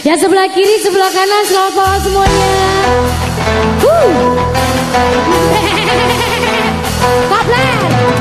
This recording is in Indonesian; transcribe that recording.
Ya sebelah kiri, sebelah kanan, selamat malam semuanya. Huh. Kopler.